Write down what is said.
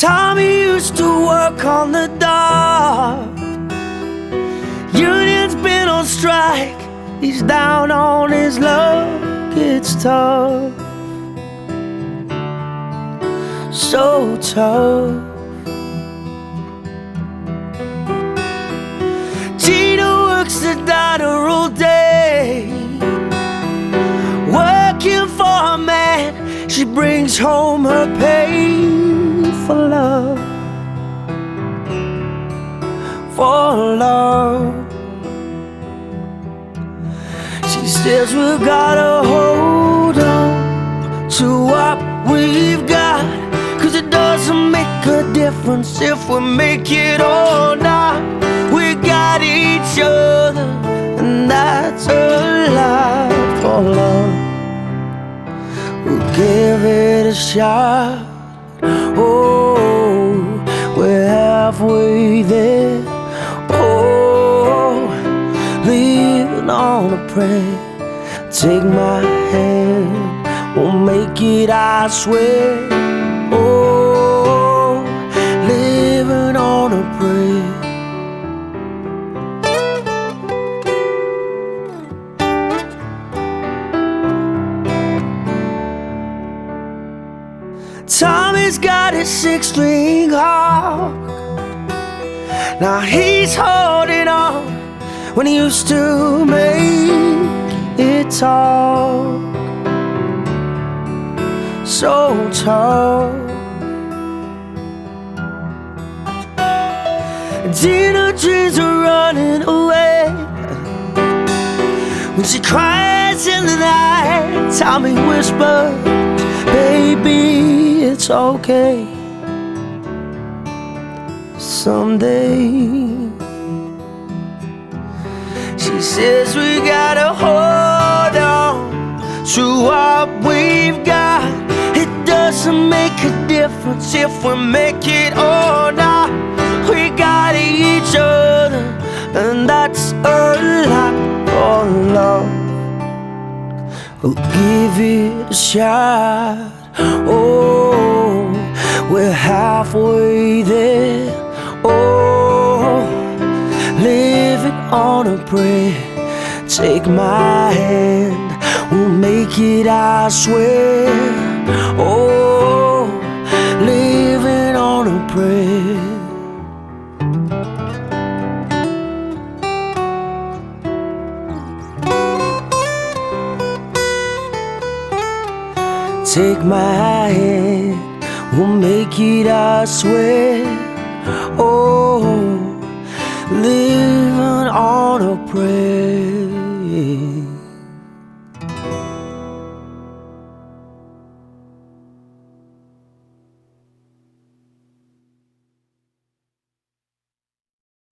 Tommy used to work on the dock. Union's been on strike. He's down on his luck. It's tough. So tough. Gina works the diner all day. Working for a man, she brings home her pay for love. For love. She says we gotta hold on to what we've got. Cause it doesn't make a difference if we make it or not. We got each other, and that's a lot for love. We'll give it a shot. Oh, halfway there. Oh, living on a prayer. Take my hand, we'll make it, I swear. Oh, living on a prayer. Tommy's got his six string hawk. Now he's holding on when he used to make it talk. So tall. Dina dreams are running away. When she cries in the night, Tommy whispers, Baby, it's okay. Someday, she says we gotta hold on to what we've got. It doesn't make a difference if we make it or not. We got each other, and that's a lot for love. We'll give it a shot. Oh, we're halfway there. On a prayer. Take my hand, we'll make it, I swear. Oh, living on a prayer. Take my hand, we'll make it, I swear. Oh, living on a prayer.